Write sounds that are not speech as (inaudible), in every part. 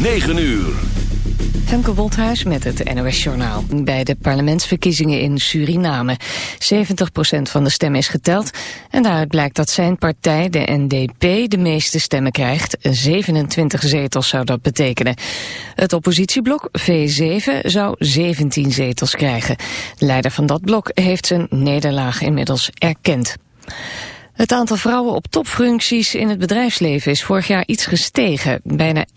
9 uur. Femke Wolthuis met het NOS Journaal. Bij de parlementsverkiezingen in Suriname. 70% van de stemmen is geteld. En daaruit blijkt dat zijn partij, de NDP, de meeste stemmen krijgt. 27 zetels zou dat betekenen. Het oppositieblok V7 zou 17 zetels krijgen. De leider van dat blok heeft zijn nederlaag inmiddels erkend. Het aantal vrouwen op topfuncties in het bedrijfsleven is vorig jaar iets gestegen. Bijna 21%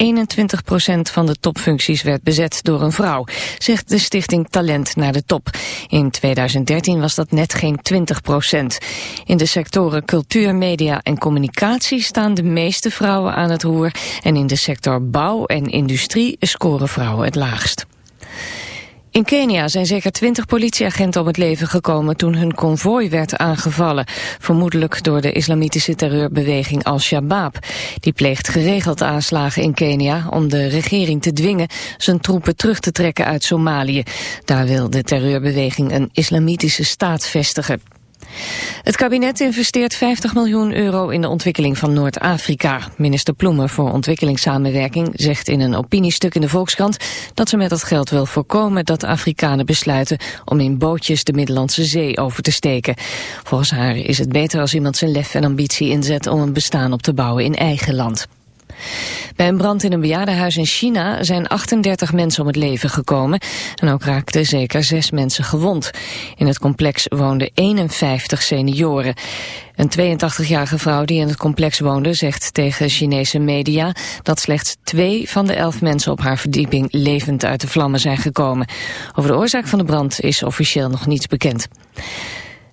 van de topfuncties werd bezet door een vrouw, zegt de stichting Talent naar de Top. In 2013 was dat net geen 20% In de sectoren cultuur, media en communicatie staan de meeste vrouwen aan het roer. En in de sector bouw en industrie scoren vrouwen het laagst. In Kenia zijn zeker twintig politieagenten om het leven gekomen toen hun konvooi werd aangevallen. Vermoedelijk door de islamitische terreurbeweging Al-Shabaab. Die pleegt geregeld aanslagen in Kenia om de regering te dwingen zijn troepen terug te trekken uit Somalië. Daar wil de terreurbeweging een islamitische staat vestigen. Het kabinet investeert 50 miljoen euro in de ontwikkeling van Noord-Afrika. Minister Ploemen voor ontwikkelingssamenwerking zegt in een opiniestuk in de Volkskrant dat ze met dat geld wil voorkomen dat Afrikanen besluiten om in bootjes de Middellandse Zee over te steken. Volgens haar is het beter als iemand zijn lef en ambitie inzet om een bestaan op te bouwen in eigen land. Bij een brand in een bejaardenhuis in China zijn 38 mensen om het leven gekomen en ook raakten zeker zes mensen gewond. In het complex woonden 51 senioren. Een 82-jarige vrouw die in het complex woonde zegt tegen Chinese media dat slechts twee van de elf mensen op haar verdieping levend uit de vlammen zijn gekomen. Over de oorzaak van de brand is officieel nog niets bekend.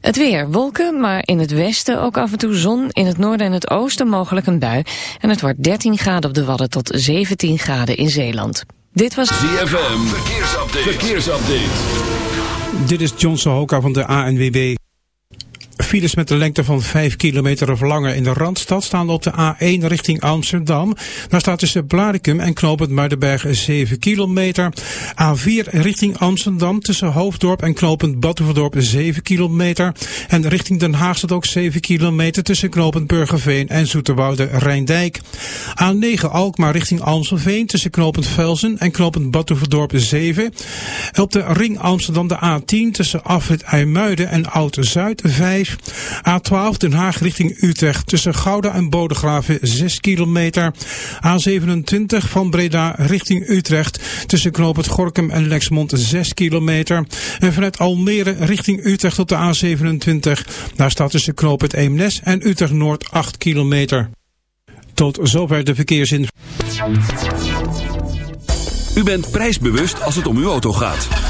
Het weer, wolken, maar in het westen ook af en toe zon. In het noorden en het oosten mogelijk een bui. En het wordt 13 graden op de Wadden tot 17 graden in Zeeland. Dit was... ZFM, verkeersupdate. verkeersupdate. Dit is John Sohoka van de ANWB. Files met een lengte van 5 kilometer of langer in de Randstad staan op de A1 richting Amsterdam. Daar staat tussen Blaricum en Knopend Muidenberg 7 kilometer. A4 richting Amsterdam tussen Hoofddorp en Knopend Badhoevedorp 7 kilometer. En richting Den Haag staat ook 7 kilometer tussen Knopend Burgerveen en Zoeterwoude Rijndijk. A9 Alkmaar richting Amstelveen tussen Knopend Velsen en Knopend Badhoevedorp 7. Op de ring Amsterdam de A10 tussen Afrit IJmuiden en Oud-Zuid 5. A12 Den Haag richting Utrecht tussen Gouda en Bodegraven 6 kilometer. A27 van Breda richting Utrecht tussen Knoopend Gorkum en Lexmond 6 kilometer. En vanuit Almere richting Utrecht op de A27. Daar staat tussen Knoopend Eemnes en Utrecht Noord 8 kilometer. Tot zover de verkeersin. U bent prijsbewust als het om uw auto gaat.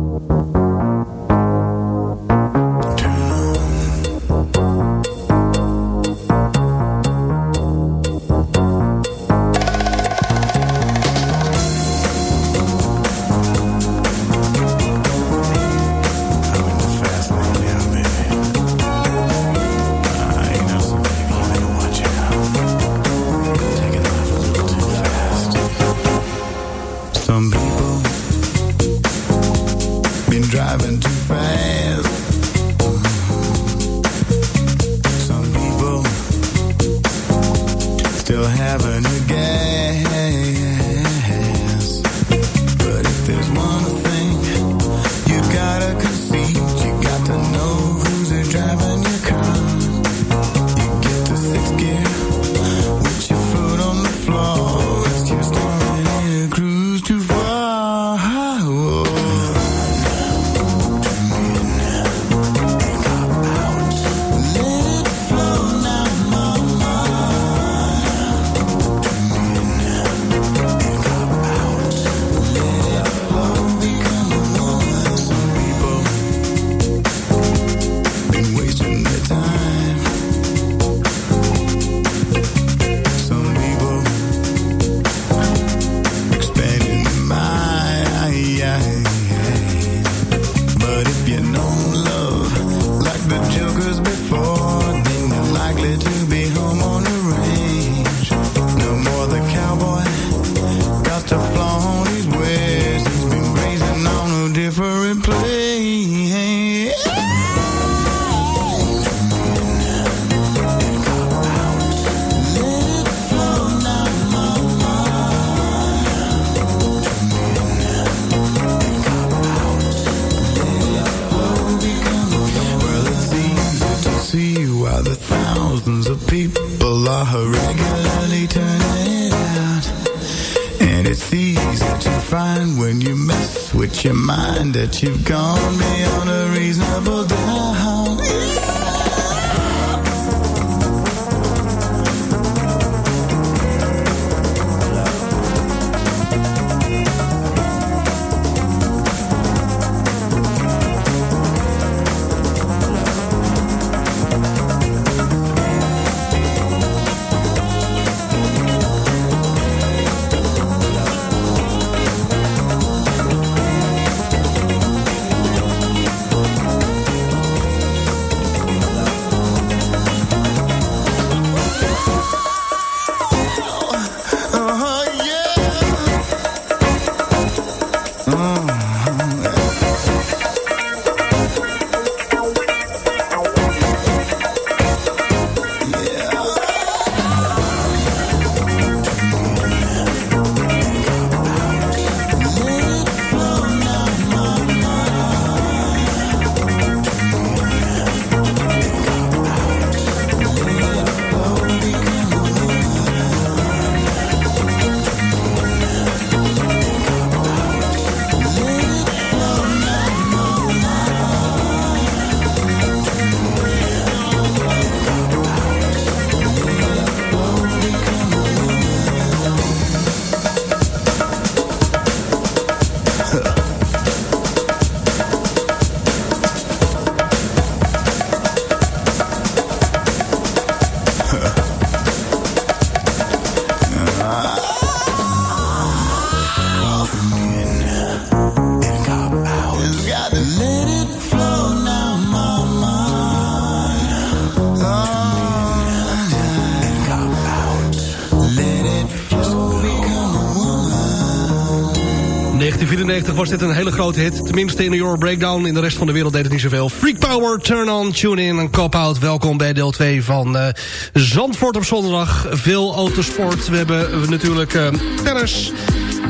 1994 was dit een hele grote hit. Tenminste in de Euro Breakdown. In de rest van de wereld deed het niet zoveel. Freak Power, Turn On, Tune In en Cop Out. Welkom bij deel 2 van eh, Zandvoort op zondag. Veel autosport. We hebben natuurlijk eh, tennis.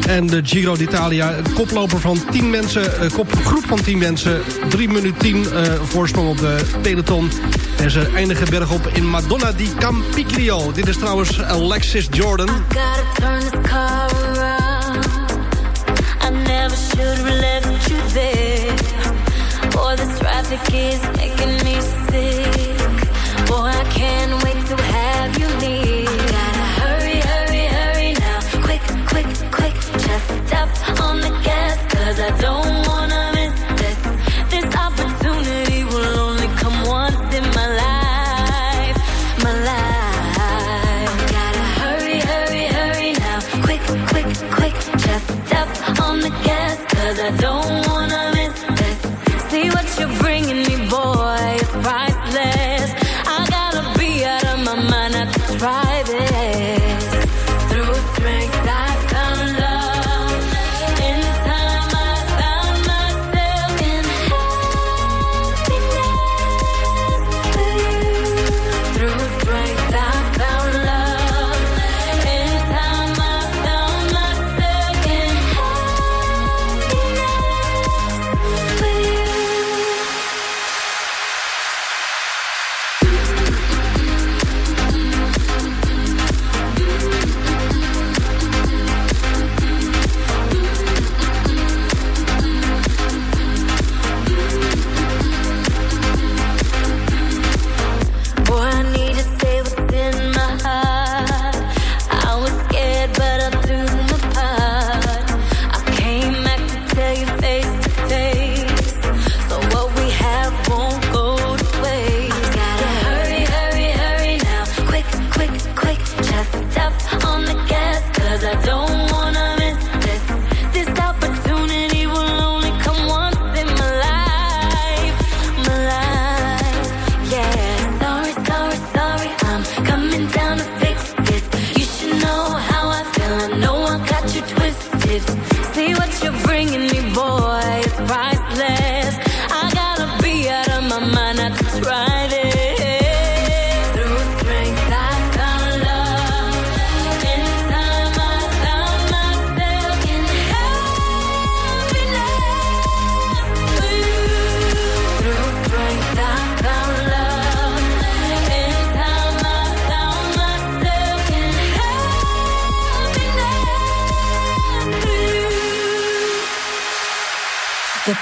En de Giro d'Italia. Een koploper van 10 mensen. Kopgroep van 10 mensen. 3 minuten 10 eh, voorsprong op de peloton. En ze eindigen bergop in Madonna di Campiglio. Dit is trouwens Alexis Jordan. Should have left you there. Boy, this traffic is making me sick. Boy, I can't wait to have you near. Gotta hurry, hurry, hurry now. Quick, quick, quick. Just on the gas, cause I don't I don't wanna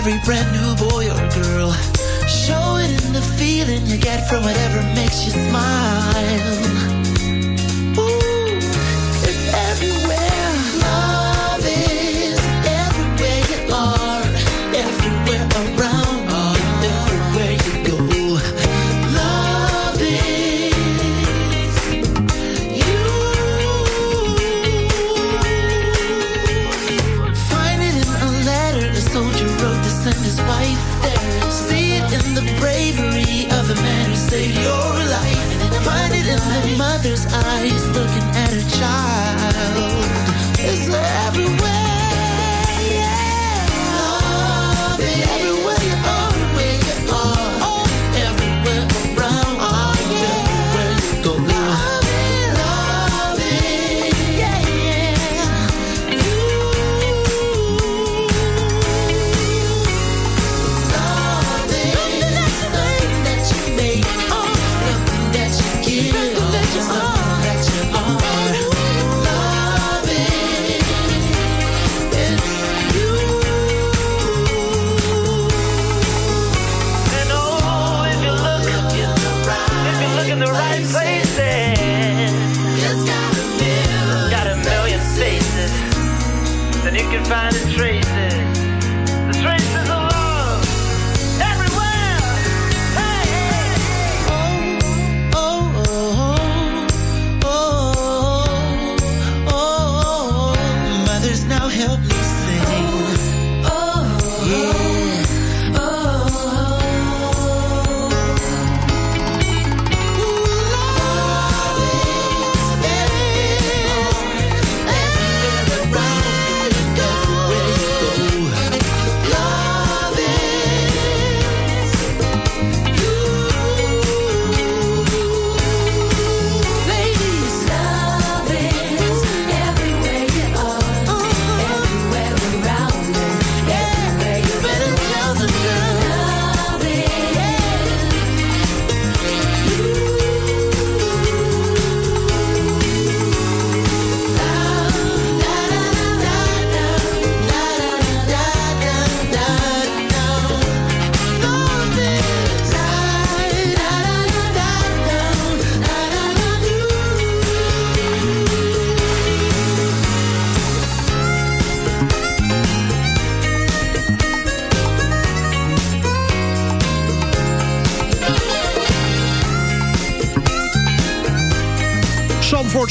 Every brand new boy or girl. Show it in the feeling you get from whatever makes you smile.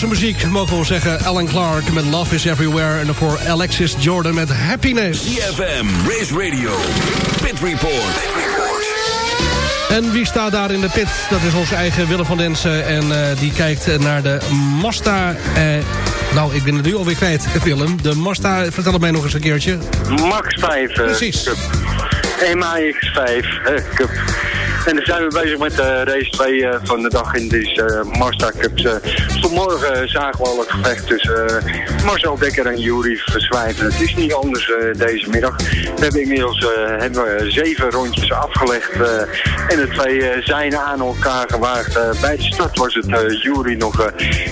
Muziek, mogen we zeggen. Alan Clark met Love is Everywhere. En daarvoor Alexis Jordan met Happiness. CFM, Race Radio, Pit Report. En wie staat daar in de pit? Dat is onze eigen Willem van Densen. En uh, die kijkt naar de Mazda... Eh, nou, ik ben het nu alweer kwijt, Willem. De Mazda, vertel het mij nog eens een keertje. Max 5 uh, Precies. Cup. EMA X5 Cup. En dan zijn we bezig met de race 2 van de dag in deze Mazda Cups. vanmorgen zagen we al het gevecht tussen Marcel Dekker en Jury Verswijven. Het is niet anders deze middag. We hebben inmiddels hebben we zeven rondjes afgelegd. en de twee zijn aan elkaar gewaagd. bij de start was het Jury nog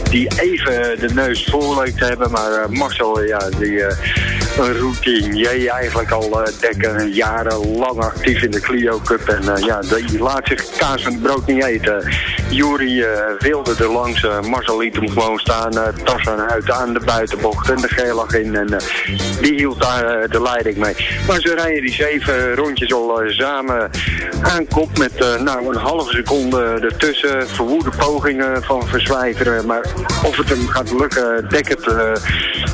die even de neus voor leek te hebben. Maar Marcel, ja, die een routinier eigenlijk al Dekker jarenlang actief in de Clio Cup. En ja, die laat zich kaas en brood niet eten. Jury wilde er langs. Marcel liet hem gewoon staan. tas aan uit aan de buitenbocht en de gelag in. En die hield daar de leiding mee. Maar ze rijden die zeven rondjes al samen aan kop met nou, een halve seconde ertussen. Verwoede pogingen van verzwijveren. Maar of het hem gaat lukken, Dekker uh,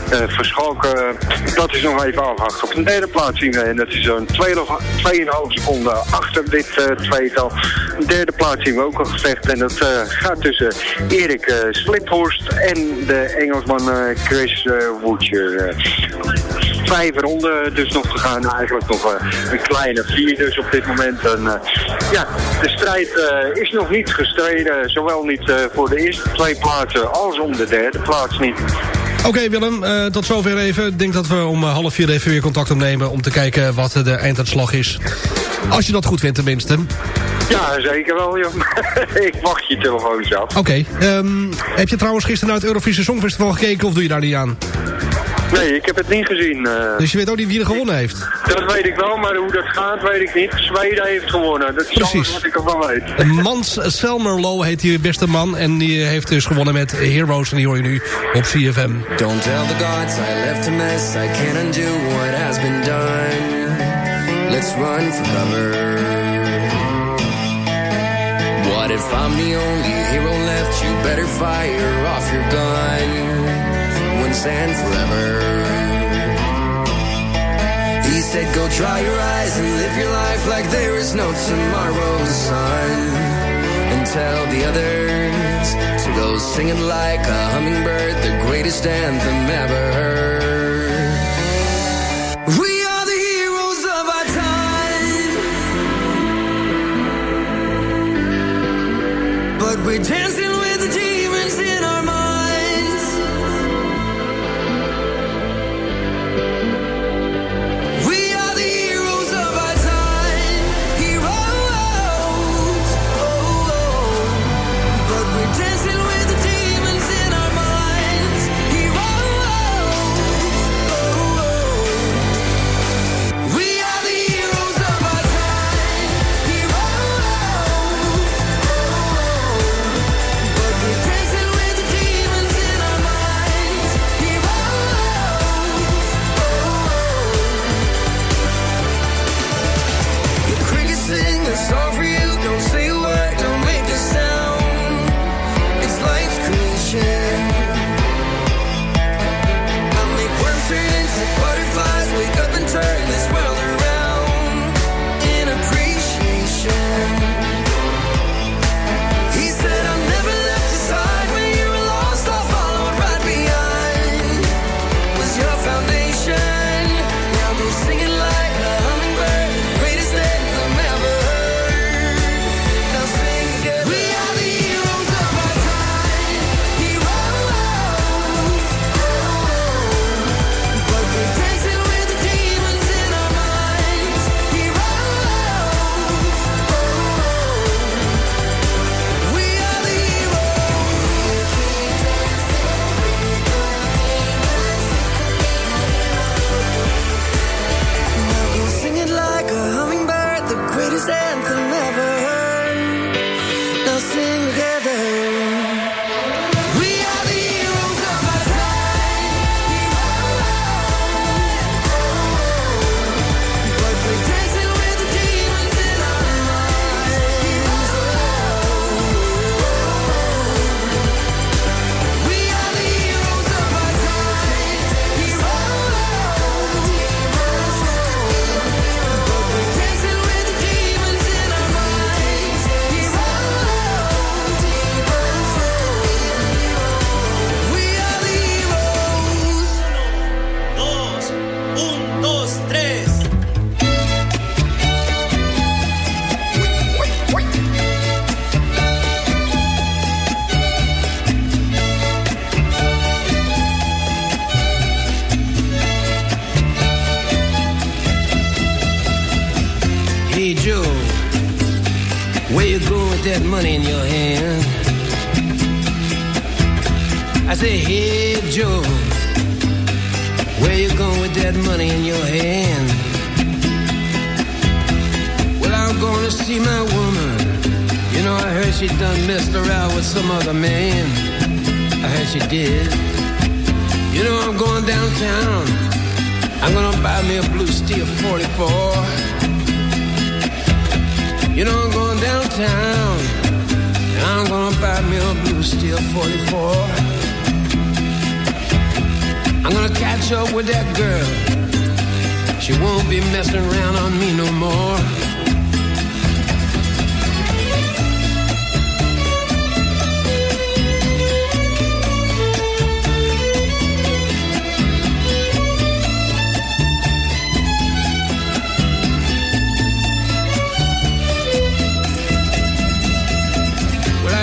verschalken, dat is nog even afwachten. Op de derde plaats zien we, en dat is zo'n 2,5 seconden achter dit uh, tweetal. De derde plaats zien we ook al gevecht. En dat uh, gaat tussen Erik Sliphorst en de Engelsman Chris Woodcher. Vijf ronden dus nog te gaan. Eigenlijk nog een kleine vier dus op dit moment. En, ja, de strijd is nog niet gestreden. Zowel niet voor de eerste twee plaatsen als om de derde plaats niet. Oké Willem, uh, tot zover even. Ik denk dat we om half vier even weer contact opnemen... om te kijken wat de einduitslag is. Als je dat goed vindt tenminste. Ja, zeker wel, joh. (laughs) ik wacht je telefoon af. Oké. Okay. Um, heb je trouwens gisteren naar het Eurovisie Songfestival gekeken... of doe je daar niet aan? Nee, ik heb het niet gezien. Uh... Dus je weet ook niet wie er gewonnen heeft? Dat weet ik wel, maar hoe dat gaat weet ik niet. Zweden heeft gewonnen. Dat is Precies. alles wat ik ervan weet. Mans Selmerlo heet die beste man. En die heeft dus gewonnen met Heroes. En die hoor je nu op CFM. Don't tell the gods I left a mess. I can't undo what has been done. Let's run for cover. What if I'm the only hero left? You better fire off your gun once and forever. He said, Go dry your eyes and live your life like there is no tomorrow, son. And tell the others to go singing like a hummingbird, the greatest anthem ever heard. We are the heroes of our time, but we're dancing.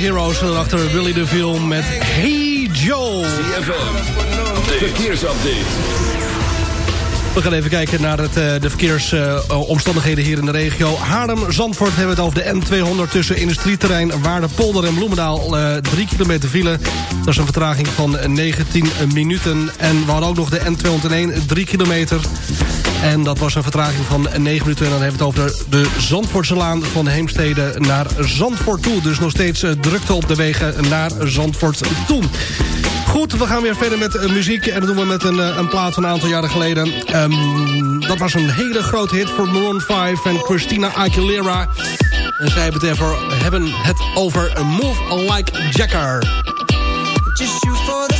Heroes. En daarachter Willy de Film met Hey Joe. Verkeersupdate. We gaan even kijken naar het, eh, de verkeersomstandigheden hier in de regio. Haarlem-Zandvoort hebben we het over de N200 tussen industrieterrein Waardepolder en Bloemendaal. eh 3 kilometer file. Dat is een vertraging van 19 minuten. En we hadden ook nog de N201, 3 kilometer. En dat was een vertraging van 9 minuten. En dan hebben we het over de Zandvoortselaan van Heemstede naar Zandvoort toe. Dus nog steeds eh, drukte op de wegen naar Zandvoort toe. Goed, we gaan weer verder met eh, muziek. En dat doen we met een, eh, een plaat van een aantal jaren geleden. Ehm, dat was een hele grote hit voor Maroon 5 en Christina Aguilera. En zij hebben het, hebben het over Move Like Jagger. Just for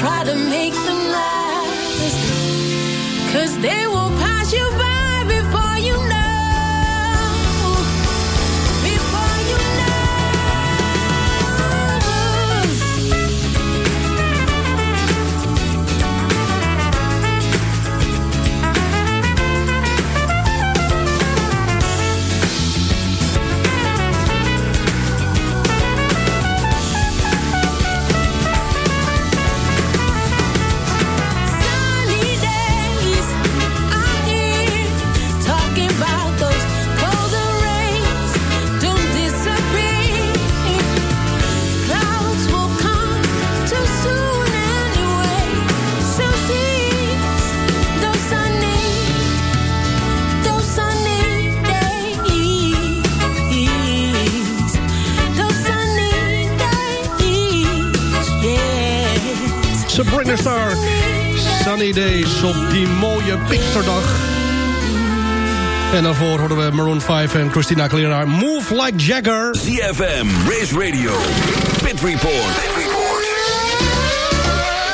try to make Op die mooie Pinksterdag. En daarvoor hoorden we Maroon 5 en Christina Aguilera. Move Like Jagger. ZFM, Race Radio, Pit Report.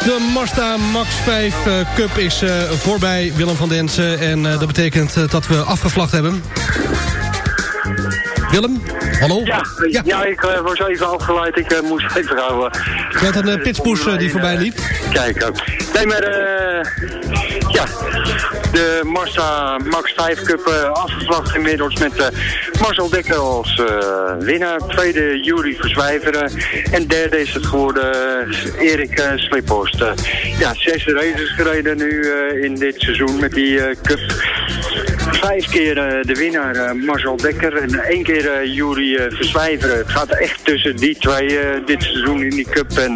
De Mazda Max 5 eh, Cup is eh, voorbij, Willem van Densen. En eh, dat betekent eh, dat we afgevlacht hebben. Willem, hallo? Ja, ja. ik eh, was even afgeleid. Ik moest even houden. Je had een uh, pitspoes die voorbij liep. Kijk, ook. Nee, maar eh, ja, de Mazda Max 5 Cup eh, afgevlacht inmiddels met eh, Marcel Dekker als eh, winnaar. Tweede Jury Verzwijveren. En derde is het geworden Erik Sliphorst. Ja, zes races gereden nu in dit seizoen met die Cup. Vijf keer eh, de winnaar eh, Marcel Dekker en één keer eh Jury Verzwijveren. Het gaat echt tussen die twee dit seizoen in die Cup. En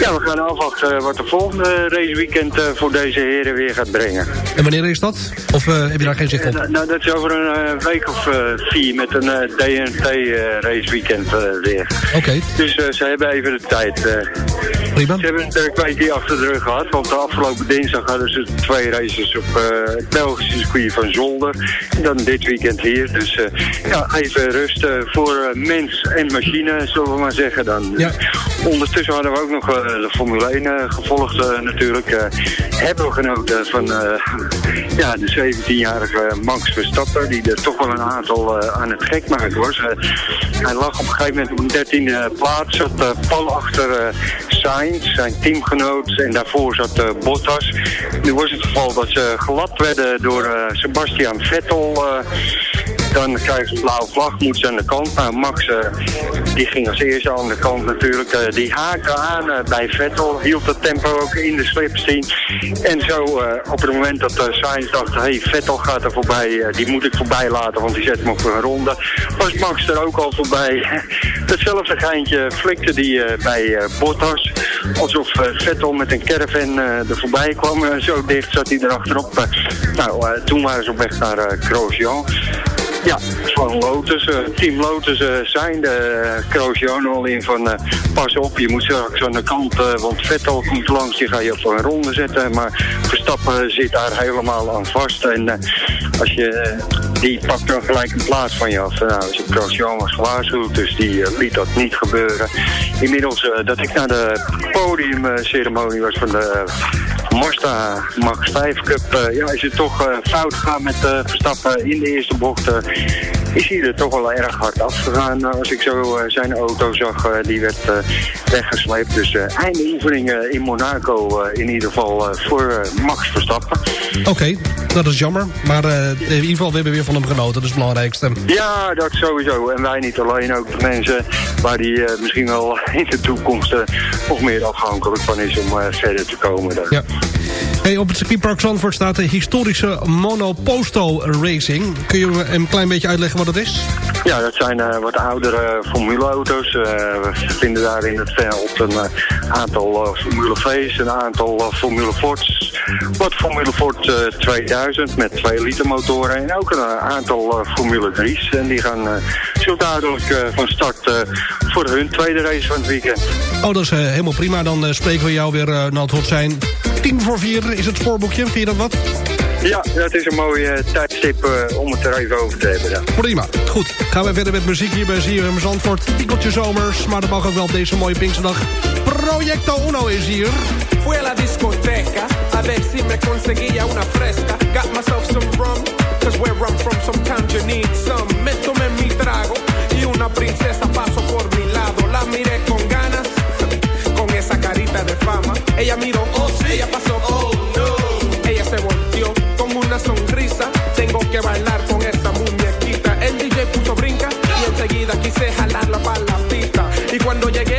ja, we gaan afwachten wat de volgende raceweekend voor deze heren weer gaat brengen. En wanneer is dat? Of heb je daar geen zicht op? Nou, nou, dat is over een week of vier met een DNT raceweekend weer. Oké. Dus ze hebben even de tijd. Prima. Ze hebben een kwijtje achter de rug gehad, want de afgelopen dinsdag hadden ze twee races op het Belgische circuit van Zolder. En dan dit weekend hier. Dus eh, ja, even rust voor eh, mens en machine, zullen we maar zeggen dan. Ja. Ondertussen hadden we ook nog eh, de Formule 1 eh, gevolgd natuurlijk. hebben we genoten van ja, de 17-jarige Max Verstappen, die er toch wel een aantal aan het gek maken was. Hij lag op een gegeven moment op een 13e plaats, zat pal achter Zijn teamgenoot, en daarvoor zat eh, Bottas. Nu was het geval dat ze glad werden door eh, Sebastian Vettel. Eh, Dan krijgen ze een blauwe vlag, moeten ze aan de kant. Nou, Max uh, die ging als eerste aan de kant natuurlijk. Uh, die haakte aan uh, bij Vettel, hield het tempo ook in de slipstream. En zo op het moment dat Sainz dacht, hey, Vettel gaat er voorbij, die moet ik voorbij laten, want die zet hem op een ronde. Was Max er ook al voorbij. (laughs) Hetzelfde geintje flikte die bij Bottas. Alsof Vettel met een caravan er voorbij kwam. zo dicht zat hij erachterop. nou, toen waren ze op weg naar Grosjean. Ja, van Lotus, uh, Team Lotus uh, zijn de uh, Grosjean al in van pas op, je moet straks aan de kant, want Vettel komt langs, die ga je op een ronde zetten, maar Verstappen zit daar helemaal aan vast en als je, die pakt dan gelijk een plaats van je af. Nou, dus Grosjean was gewaarschuwd, dus die liet dat niet gebeuren. Inmiddels dat ik naar de podiumceremonie was van de Mazda Max 5 Cup, ja, is het toch fout gegaan met Verstappen in de eerste bocht is hij er toch wel erg hard afgegaan. Als ik zo zijn auto zag, die werd weggesleept. Dus einde oefeningen in Monaco in ieder geval voor Max Verstappen. Oké, okay, dat is jammer. Maar in ieder geval, we hebben weer van hem genoten. Dat is het belangrijkste. Ja, dat sowieso. En wij niet alleen. Ook de mensen waar die misschien wel in de toekomst nog meer afhankelijk van is om verder te komen. Dan. Ja. Hey, op het circuitpark Zandvoort staat de historische Monoposto Racing. Kun je een klein beetje uitleggen wat dat is? Ja, dat zijn uh, wat oudere formuleauto's. Uh, we vinden daar in het veld een uh, aantal Formule V's, een aantal Formule Fords. Wat Formule Ford 2000 met 2 liter motoren en ook een aantal Formule 3's. En die gaan zo dadelijk van start voor hun tweede race van het weekend. Oh, dat is helemaal prima. Dan spreken we jou weer, nou het zijn tien voor vier is het spoorboekje. Vind je dat wat? Ja, dat is een mooie uh, tijdstip uh, om het er even over te hebben. Ja. Prima. Goed. Gaan we verder met muziek hier bij ZFM Zandvoort. Tikkeltje zomers, maar dat mag ook wel op deze mooie Pinksterdag. Projecto Uno is hier. Fui a la discoteca, a ver si me conseguía una fresca. Got myself some rum, cause where I'm from sometimes you need some. Me tomé mi trago y una princesa pasó por mi lado. La miré con ganas, (laughs) con esa carita de fama. Ella miró, oh sí, ella pasó, oh no. Ella se volteó con una sonrisa. Tengo que bailar con esa muñequita. El DJ puso brinca y enseguida quise jalarla para la pista. Y cuando llegué,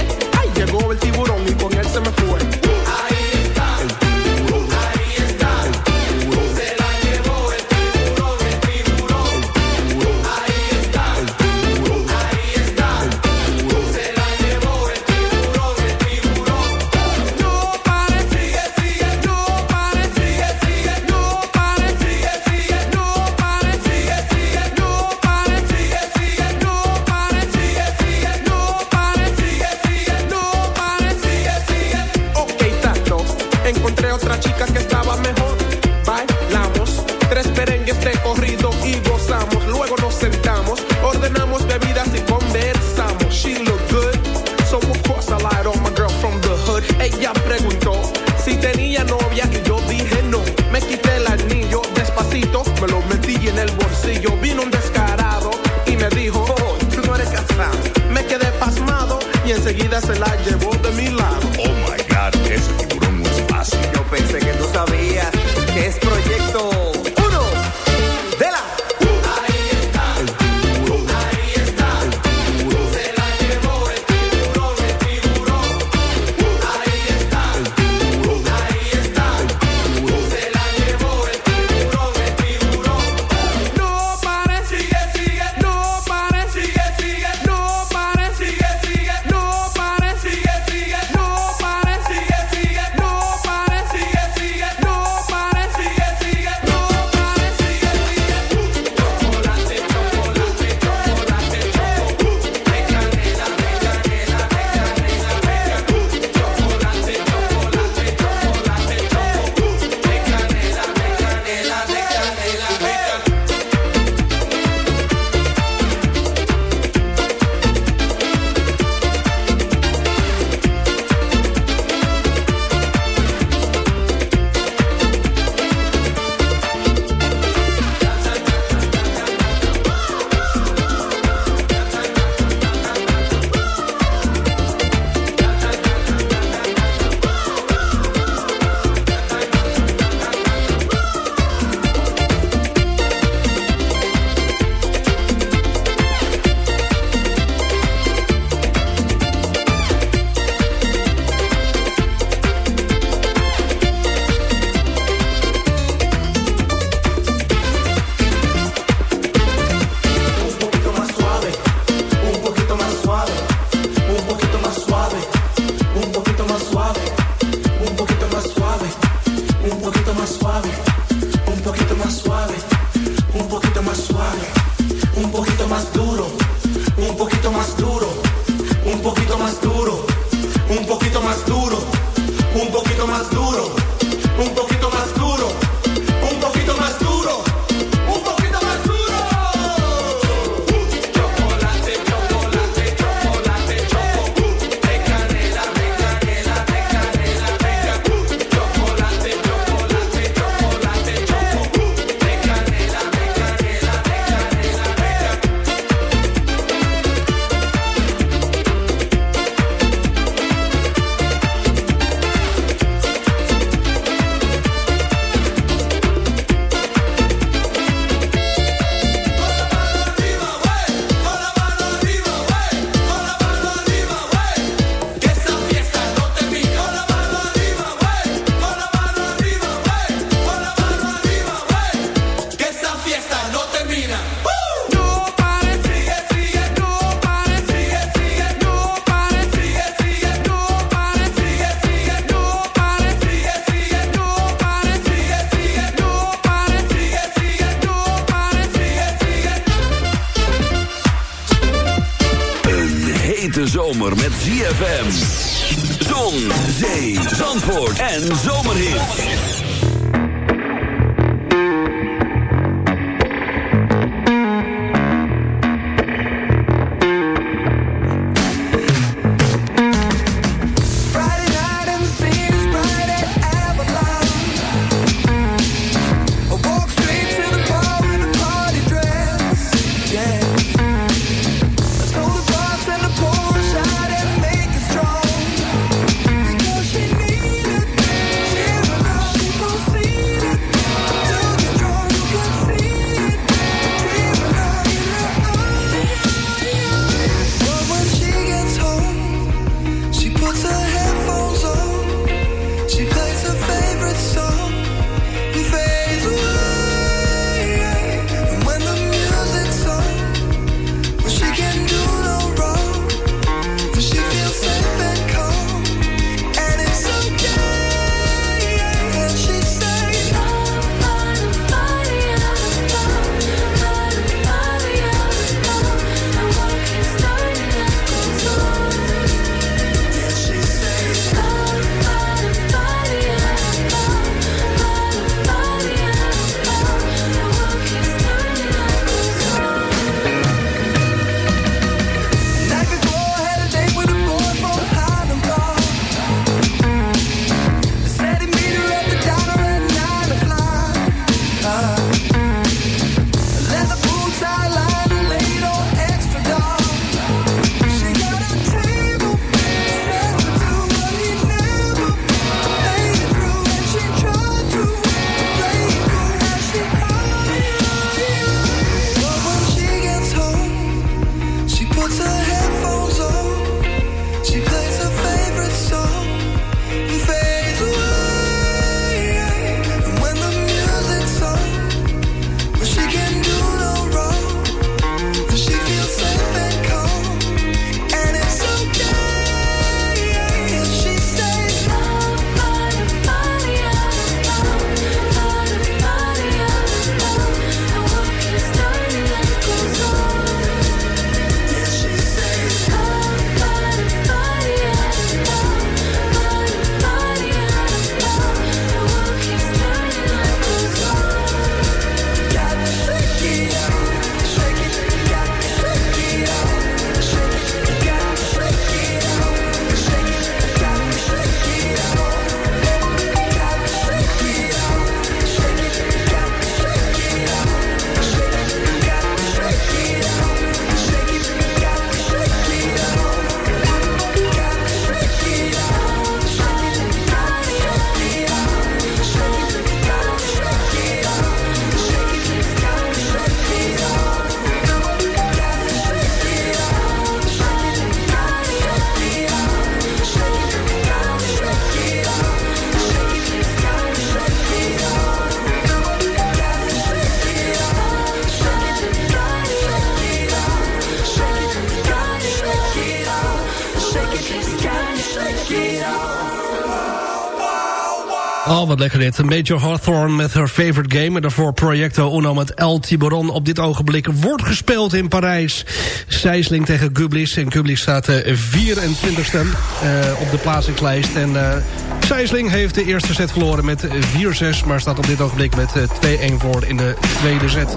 lekker dit. Major Hawthorne met her favorite game. En daarvoor Projecto Uno met El Tiburon. Op dit ogenblik wordt gespeeld in Parijs. Sijsling tegen Gublis. En Gublis staat eh, 24ste eh, op de plaatsingslijst. En uh, heeft de eerste set verloren met 4-6. Maar staat op dit ogenblik met 2-1 voor in de tweede set.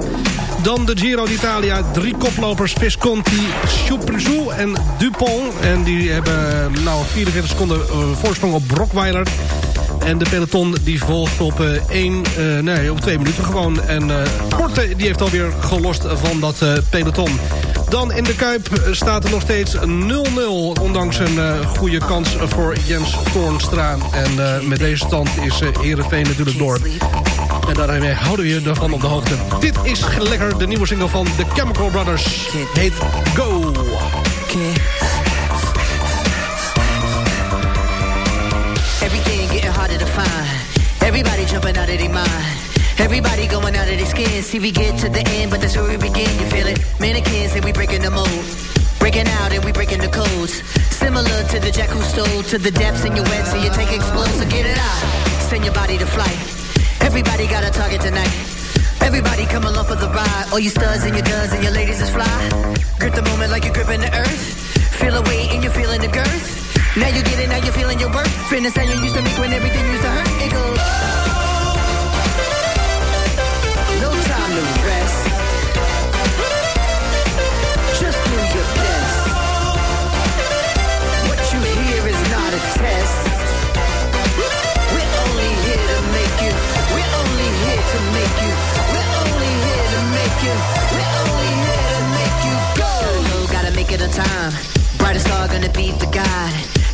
Dan de Giro d'Italia. Drie koplopers. Visconti, Chouprezou en Dupont. En die hebben nou 44 seconden voorsprong op Brockweiler. En de peloton die volgt op, uh, één, uh, nee, op twee minuten gewoon. En uh, Porte die heeft alweer gelost van dat peloton. Dan in de Kuip staat er nog steeds 0-0. Ondanks een goede kans voor Jens Toornstra. En met deze stand is uh, Heerenveen natuurlijk door. En daarmee houden we je ervan op de hoogte. Dit is lekker de nieuwe single van The Chemical Brothers. Heet Go. Everything jumping out of their mind. Everybody going out of their skin. See, we get to the end, but that's where we begin. You feel it? Mannequins, and we breaking the mold. Breaking out and we breaking the codes. Similar to the jack who stole to the depths in your wet, so you take explosive, get it out. Send your body to flight. Everybody got a target tonight. Everybody come along for the ride. All you studs and your duds and your ladies is fly. Grip the moment like you're gripping the earth. Feel a weight and you're feeling the girth. Now you get it, now you're feeling your worth. The sound you used to make when everything used to hurt. It goes. No to rest. Just do your best. What you hear is not a test. We're only here to make you. We're only here to make you. We're only here to make you. We're only here to make you go. Go, gotta make it on time. Brightest star gonna be the guide.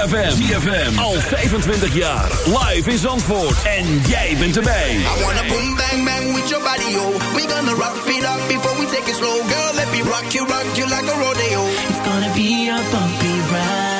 ZFM. ZFM. Al 25 jaar. Live in Zandvoort. En jij bent erbij. I wanna boom bang bang with your body, yo. We gonna rock it up before we take it slow, girl. Let me rock you, rock you like a rodeo. It's gonna be a bumpy ride.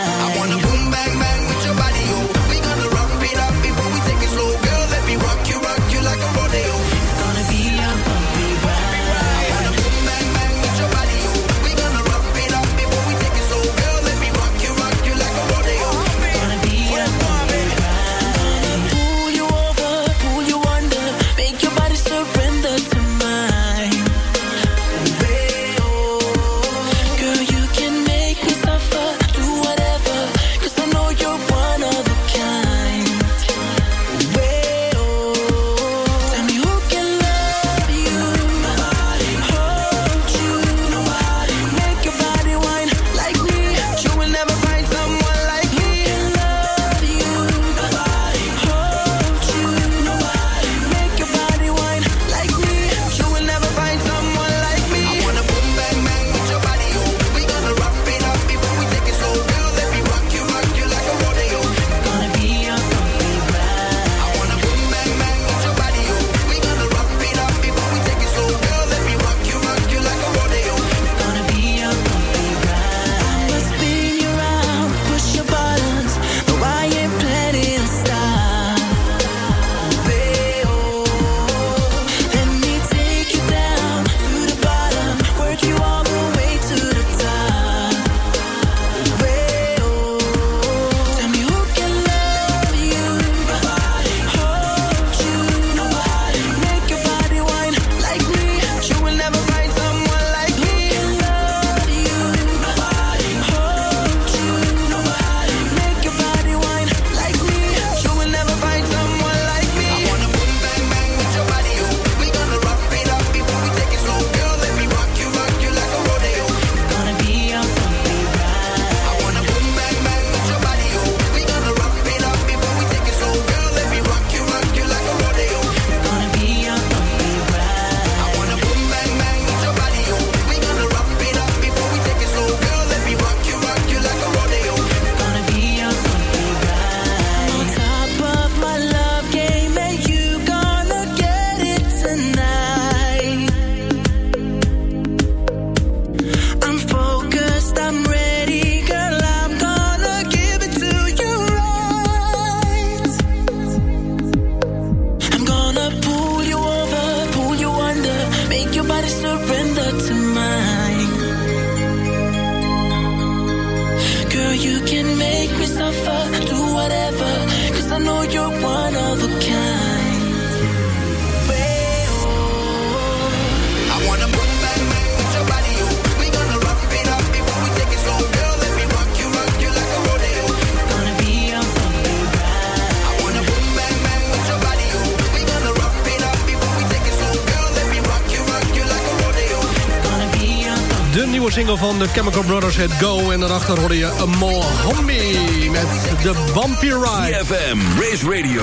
De Chemical Brothers, het Go. En daarachter hoorde je een Mohambi met de Vampire Ride. CFM, Race Radio,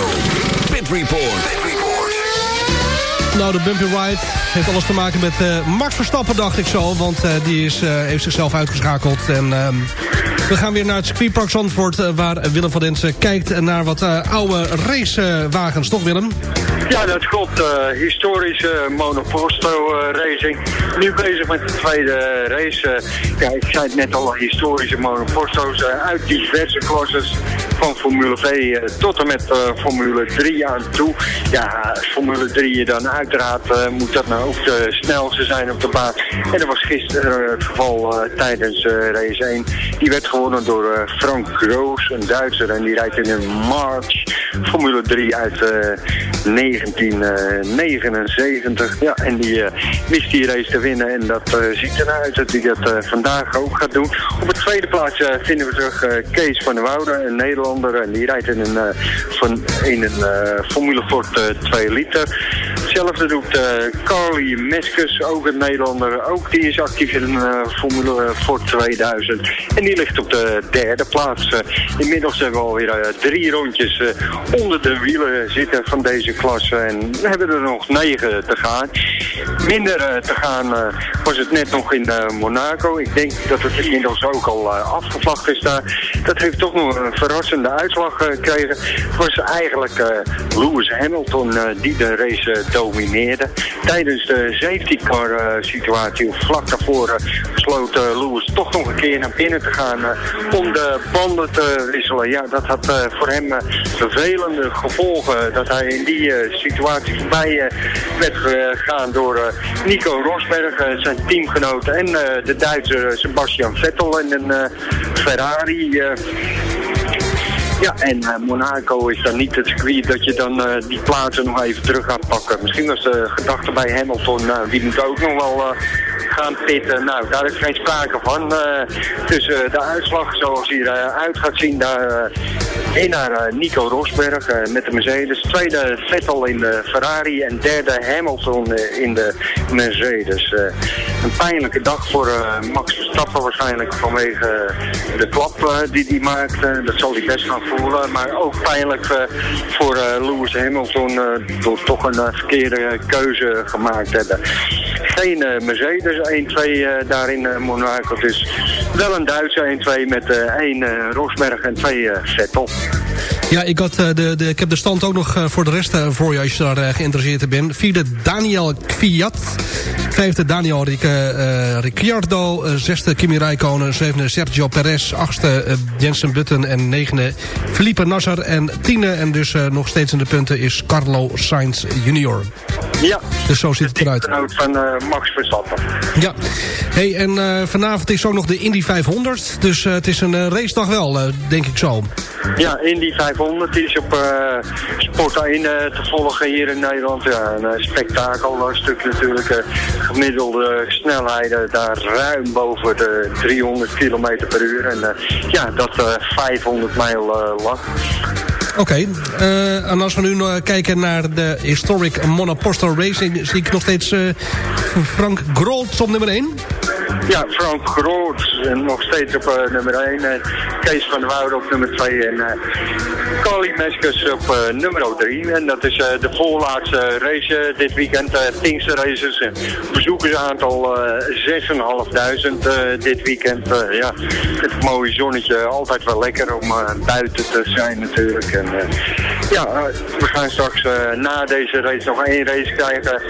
Pit Report. Nou, de Bumpy Ride heeft alles te maken met eh, Max Verstappen, dacht ik zo. Want eh, die is, eh, heeft zichzelf uitgeschakeld. En ehm, we gaan weer naar het circuitpark Zandvoort... waar Willem van Densen kijkt naar wat oude racewagens. Toch, Willem? Ja, dat klopt. eh, historische monoposto eh, racing. Nu bezig met de tweede race. eh. ja, ik zei het net al, historische monoposto's uit diverse klasses. Van Formule V tot en met Formule 3 aan toe. Ja, Formule 3 dan uiteraard moet dat nou ook de snelste zijn op de baan. En dat was gisteren het geval tijdens race 1. Die werd gewonnen door Frank Groos, een Duitser. En die rijdt in een March Formule 3 uit eh, 1979. Ja, en die eh, wist die race te winnen. En dat eh, ziet ernaar uit dat hij dat eh, vandaag ook gaat doen. Op het tweede plaats eh, vinden we terug eh, Kees van der Woude, een Nederlander. En die rijdt in een, eh, van, een eh, Formule Ford eh, 2 liter. Hetzelfde doet eh Carly Meskes, ook een Nederlander. Ook die is actief in eh, Formule Ford 2000. En die ligt op de derde plaats. Eh, inmiddels hebben we alweer eh, drie rondjes eh, onder de wielen zitten van deze klasse. En we hebben er nog negen te gaan. Minder eh, te gaan eh, was het net nog in eh, Monaco. Ik denk dat het inmiddels ook al afgevlacht is daar. Dat heeft toch nog een verrassende uitslag gekregen. Het was eigenlijk Lewis Hamilton die de race domineerde. Tijdens de safety car situatie, vlak daarvoor, besloot Lewis toch nog een keer naar binnen te gaan om de banden te wisselen. Ja, dat had voor hem eh, gevolgen dat hij in die eh, situatie voorbij eh, werd gegaan door eh, Nico Rosberg, zijn teamgenoot en de Duitser Sebastian Vettel in een Ferrari. ja, en Monaco is dan niet het circuit dat je dan die plaatsen nog even terug gaat pakken. Misschien was de gedachte bij Hamilton, die moet ook nog wel gaan pitten. Nou, daar is geen sprake van. Eh, dus eh, de uitslag zoals hij eruit gaat zien, daar eh winnaar eh, Nico Rosberg eh, met de Mercedes. Tweede Vettel in de Ferrari en derde Hamilton eh, in de Mercedes. Eh, een pijnlijke dag voor eh, Max Verstappen waarschijnlijk vanwege de klap eh, die hij maakte. Dat zal hij best gaan voelen. Maar ook pijnlijk eh, voor eh, Lewis Hamilton eh, door toch een eh, verkeerde keuze gemaakt hebben. Geen eh, Mercedes 1-2 eh, daar in eh, Monaco. Dus wel een Duitse 1-2 met eh, één eh, Rosberg en twee eh, Vettel. Ja, ik, had, eh, de, de, ik heb de stand ook nog eh, voor de rest eh, voor je als je daar geïnteresseerd in bent. Vierde Daniel Kvyat. Vijfde Daniel Ric, Ricciardo. Zesde Kimi Räikkönen. Zevende Sergio Perez. Achtste Jensen Button. En negende Felipe Nasser. En tiende, en dus nog steeds in de punten, is Carlo Sainz junior. Ja. Dus zo ziet het eruit. Genoot van Max Verstappen. Ja. Hey, en vanavond is ook nog de Indy 500. Dus het is een racedag wel, denk ik zo. Ja, Indy 500 die is op eh Sport 1 eh, te volgen hier in Nederland. Ja, een eh, spektakel, een stuk natuurlijk. gemiddelde snelheden daar ruim boven de 300 km per uur. En ja, dat eh 500 mijl lang. Oké, en als we nu kijken naar de Historic Monoposto Racing... zie ik nog steeds Frank Groot op nummer 1. Ja, Frank Groot eh, nog steeds op eh, nummer 1. En Kees van der Woude op nummer 2. En uh, Carly Meskes op eh, nummer 3. En dat is eh, de voorlaatste race eh, dit weekend. eh Pinkster Races. Bezoekersaantal eh 6.500 eh, dit weekend. Eh, ja, het mooie zonnetje. Altijd wel lekker om eh, buiten te zijn natuurlijk. En, eh, ja, we gaan straks eh, na deze race nog één race krijgen.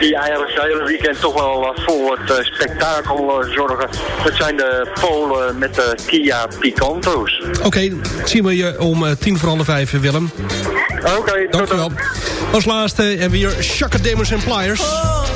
Die eigenlijk het hele weekend toch wel eh, voor het eh, spektakel zorgen. Dat zijn de Polen met de Kia Picanto's. Oké, zien we je om tien voor half vijf, Willem. Oké, Dank u wel. Als laatste hebben we hier Shaka Demons en Pliers. Oh,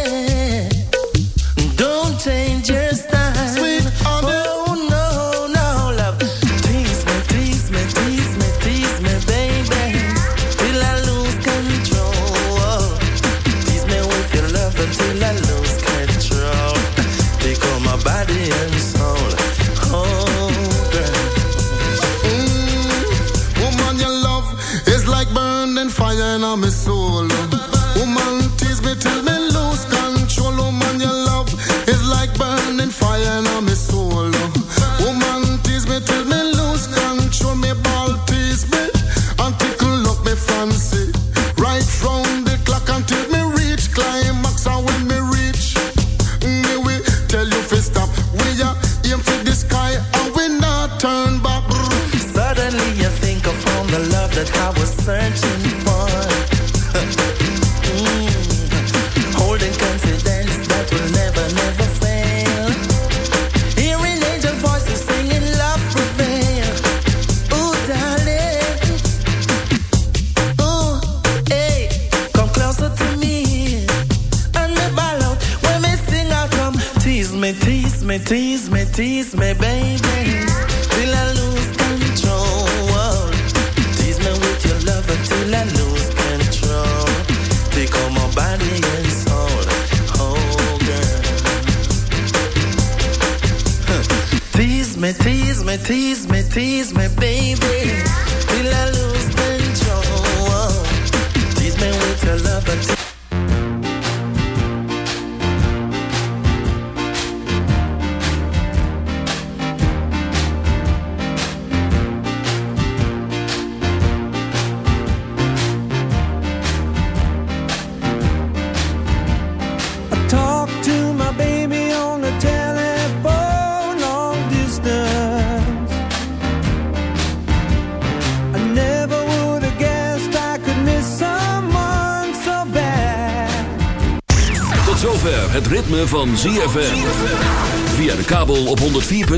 changes time. Sweet